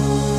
you.